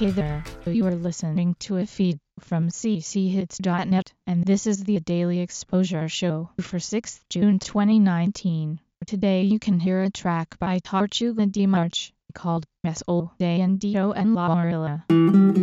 Hey there, you are listening to a feed from cchits.net, and this is the Daily Exposure Show for 6th June 2019. Today you can hear a track by Tortuga March called S.O. De Andito en la Orilla.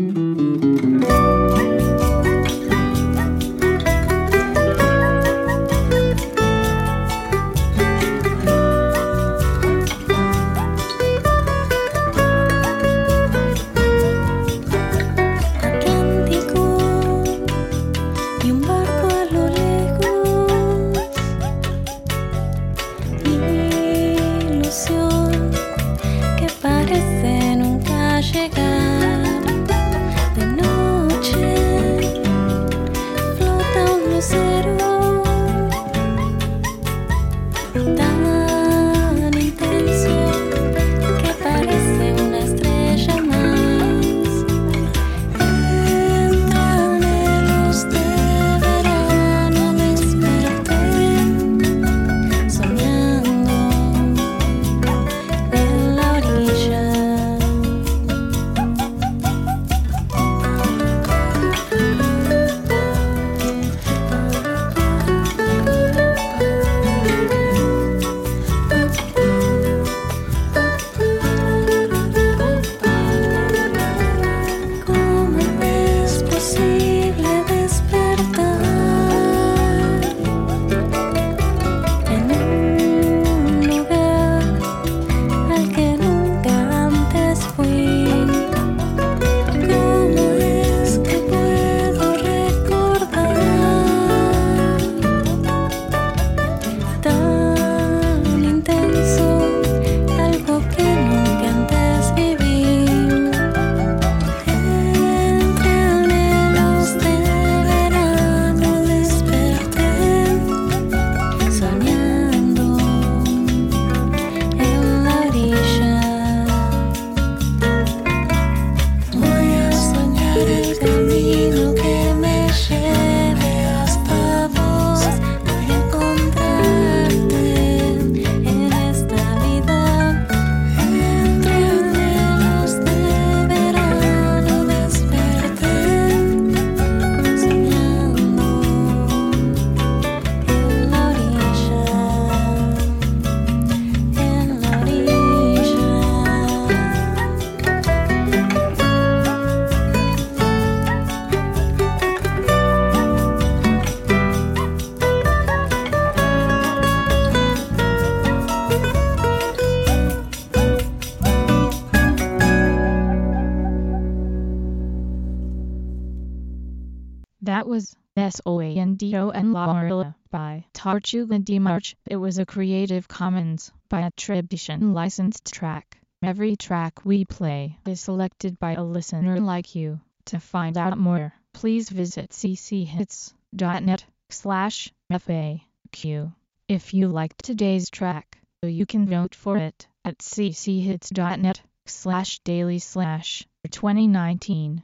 That was S.O.A. Andito en la Orilla by Tortuga de March. It was a Creative Commons by attribution licensed track. Every track we play is selected by a listener like you. To find out more, please visit cchits.net slash FAQ. If you liked today's track, you can vote for it at cchits.net slash daily slash 2019